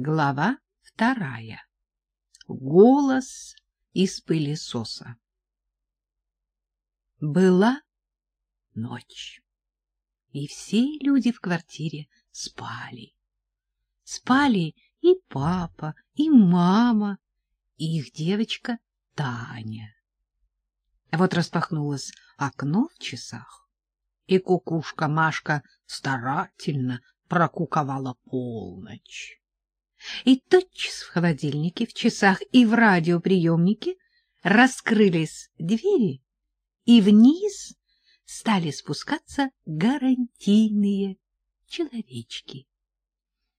Глава вторая. Голос из пылесоса. Была ночь, и все люди в квартире спали. Спали и папа, и мама, и их девочка Таня. Вот распахнулось окно в часах, и кукушка Машка старательно прокуковала полночь. И тотчас в холодильнике, в часах и в радиоприемнике раскрылись двери, и вниз стали спускаться гарантийные человечки.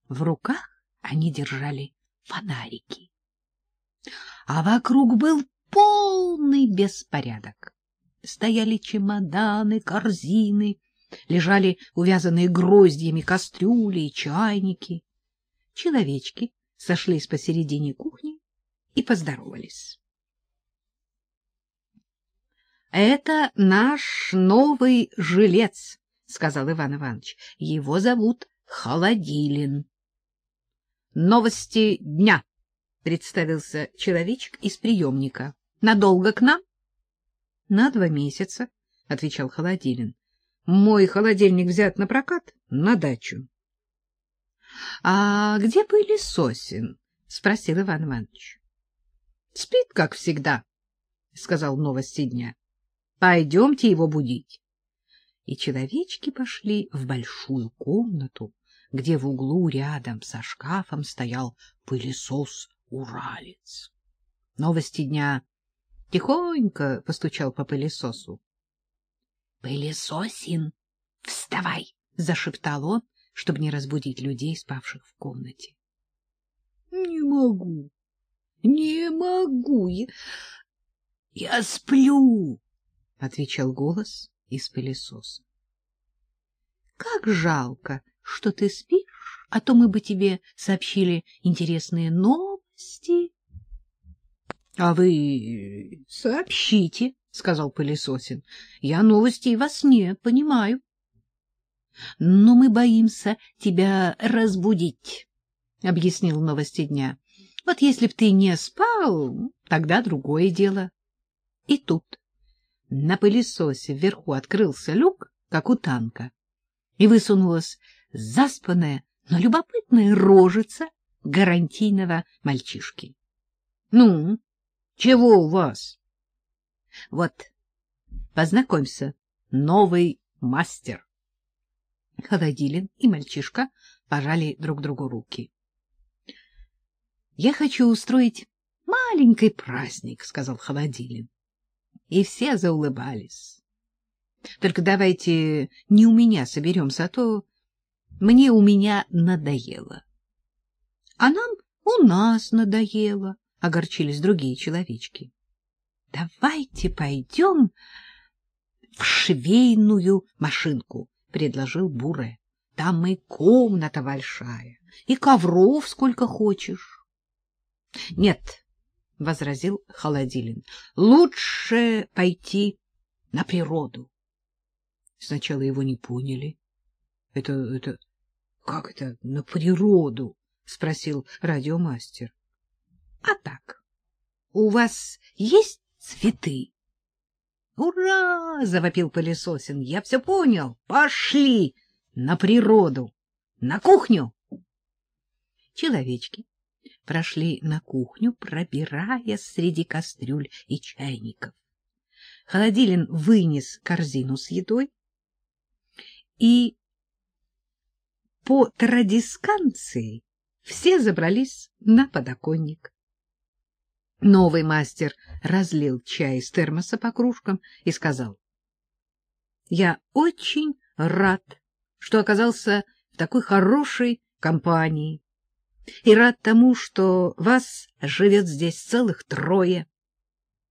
В руках они держали фонарики. А вокруг был полный беспорядок. Стояли чемоданы, корзины, лежали увязанные гроздьями кастрюли и чайники. Человечки сошлись посередине кухни и поздоровались. — Это наш новый жилец, — сказал Иван Иванович. — Его зовут Холодилин. — Новости дня, — представился человечек из приемника. — Надолго к нам? — На два месяца, — отвечал Холодилин. — Мой холодильник взят на прокат на дачу. — А где были сосен? — спросил Иван Иванович. — Спит, как всегда, — сказал новости дня. — Пойдемте его будить. И человечки пошли в большую комнату, где в углу рядом со шкафом стоял пылесос-уралец. Новости дня тихонько постучал по пылесосу. — Пылесосин, вставай! — зашептал он, чтобы не разбудить людей, спавших в комнате. — Не могу, не могу, я, я сплю, — отвечал голос из пылесоса. — Как жалко, что ты спишь, а то мы бы тебе сообщили интересные новости. — А вы сообщите, — сказал пылесосин. — Я новостей во сне понимаю. — Но мы боимся тебя разбудить, — объяснил новости дня. — Вот если б ты не спал, тогда другое дело. И тут на пылесосе вверху открылся люк, как у танка, и высунулась заспанная, но любопытная рожица гарантийного мальчишки. — Ну, чего у вас? — Вот, познакомься, новый мастер. Холодилин и мальчишка пожали друг другу руки. — Я хочу устроить маленький праздник, — сказал Холодилин. И все заулыбались. — Только давайте не у меня соберемся, а то мне у меня надоело. — А нам у нас надоело, — огорчились другие человечки. — Давайте пойдем в швейную машинку, — предложил Буре. — Там и комната большая, и ковров сколько хочешь. — Нет, — возразил Холодилин, — лучше пойти на природу. Сначала его не поняли. Это, это как это на природу? — спросил радиомастер. — А так, у вас есть цветы? — Ура! — завопил пылесосин. — Я все понял. Пошли на природу, на кухню. Человечки прошли на кухню, пробираясь среди кастрюль и чайников. Холодилин вынес корзину с едой и по традисканции все забрались на подоконник. Новый мастер разлил чай из термоса по кружкам и сказал, — Я очень рад, что оказался в такой хорошей компании, и рад тому, что вас живет здесь целых трое.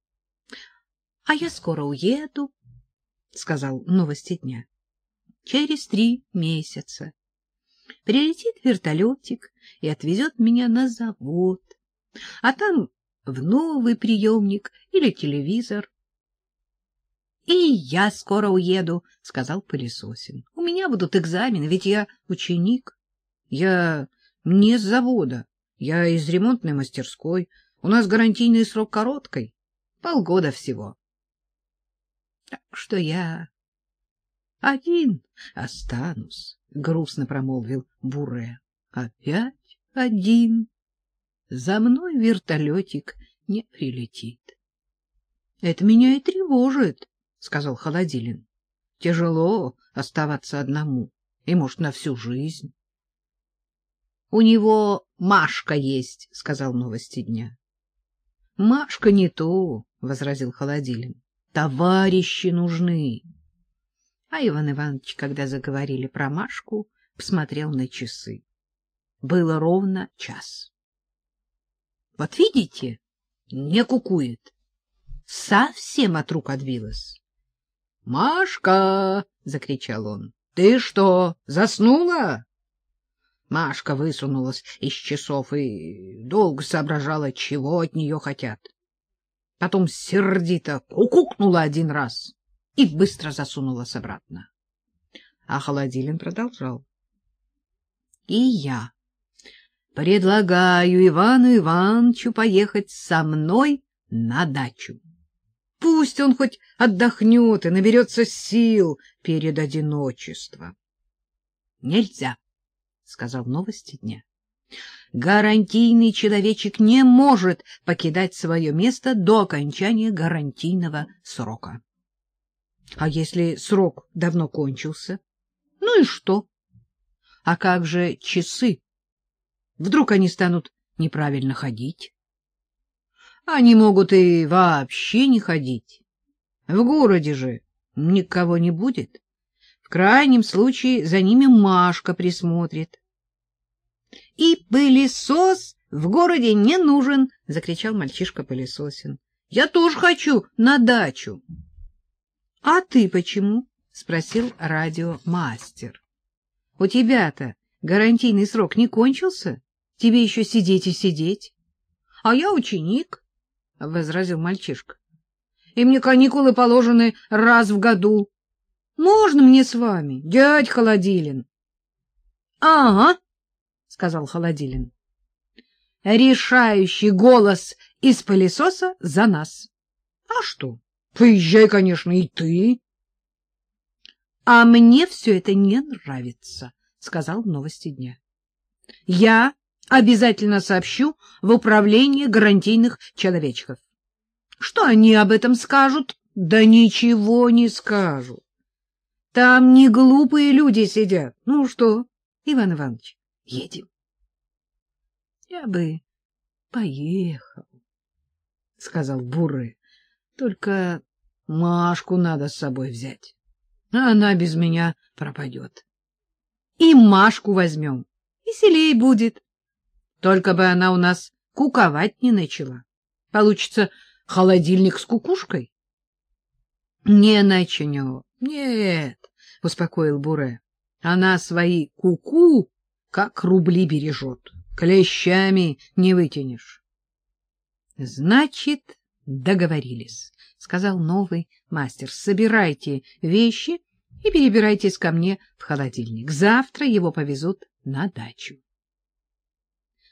— А я скоро уеду, — сказал новости дня, — через три месяца. Прилетит вертолетик и отвезет меня на завод, а там в новый приемник или телевизор. — И я скоро уеду, — сказал пылесосин. — У меня будут экзамены, ведь я ученик. Я не с завода, Я из ремонтной мастерской. У нас гарантийный срок короткий. Полгода всего. Так что я один останусь, — грустно промолвил Буре. Опять один. За мной вертолетик не прилетит. — Это меня и тревожит, — сказал Холодилин. — Тяжело оставаться одному, и, может, на всю жизнь. — У него Машка есть, — сказал новости дня. — Машка не то, — возразил Холодилин. — Товарищи нужны. А Иван Иванович, когда заговорили про Машку, посмотрел на часы. Было ровно час. — Вот видите, не кукует. Совсем от рук отбилась. — Машка! — закричал он. — Ты что, заснула? Машка высунулась из часов и долго соображала, чего от нее хотят. Потом сердито кукукнула один раз и быстро засунулась обратно. А Холодилин продолжал. — И я предлагаю Ивану Ивановичу поехать со мной на дачу. Пусть он хоть отдохнет и наберется сил перед одиночеством. — Нельзя, — сказал новости дня. Гарантийный человечек не может покидать свое место до окончания гарантийного срока. А если срок давно кончился? Ну и что? А как же часы? Вдруг они станут неправильно ходить? Они могут и вообще не ходить. В городе же никого не будет. В крайнем случае за ними Машка присмотрит. — И пылесос в городе не нужен! — закричал мальчишка пылесосин. — Я тоже хочу на дачу. — А ты почему? — спросил радиомастер. — У тебя-то гарантийный срок не кончился? Тебе еще сидеть и сидеть. — А я ученик, — возразил мальчишка. — И мне каникулы положены раз в году. Можно мне с вами, дядь Холодилин? — Ага, — сказал Холодилин. — Решающий голос из пылесоса за нас. — А что? Поезжай, конечно, и ты. — А мне все это не нравится, — сказал новости дня. — Я обязательно сообщу в управление гарантийных человечков. Что они об этом скажут? Да ничего не скажут. Там не глупые люди сидят. Ну что, Иван Иванович, едем. Я бы поехал, сказал Буры. Только Машку надо с собой взять. Она без меня пропадет. И Машку возьмем. Веселей будет. Только бы она у нас куковать не начала. Получится холодильник с кукушкой. — Не начнет. Нет, — успокоил Буре. — Она свои куку -ку, как рубли бережет. Клещами не вытянешь. — Значит, договорились, — сказал новый мастер. — Собирайте вещи и перебирайтесь ко мне в холодильник. Завтра его повезут на дачу.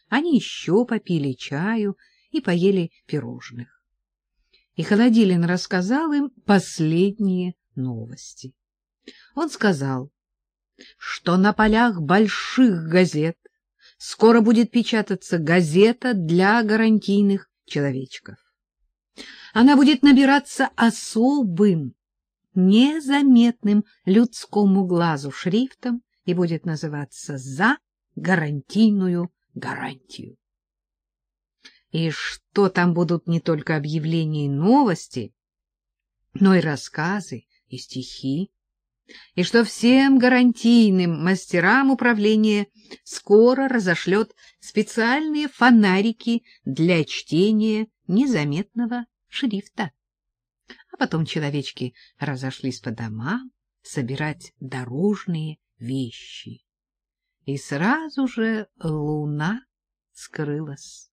Они еще попили чаю и поели пирожных. И Холодилин рассказал им последние новости. Он сказал, что на полях больших газет скоро будет печататься газета для гарантийных человечков. Она будет набираться особым, незаметным людскому глазу шрифтом и будет называться «За гарантийную гарантию. И что там будут не только объявления и новости, но и рассказы и стихи, и что всем гарантийным мастерам управления скоро разошлет специальные фонарики для чтения незаметного шрифта. А потом человечки разошлись по домам собирать дорожные вещи и сразу же луна скрылась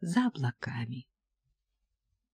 за облаками.